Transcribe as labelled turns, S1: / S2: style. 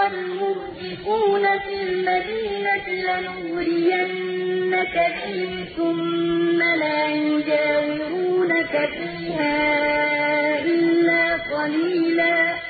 S1: وَالْمُرْجِفُونَ فِي الْمَدِينَةِ لَنُغْرِيَنَّكَ بِهِمْ ثُمَّ لَا يُجَاوِرُونَكَ فِيهَا إِلَّا قَلِيلًا.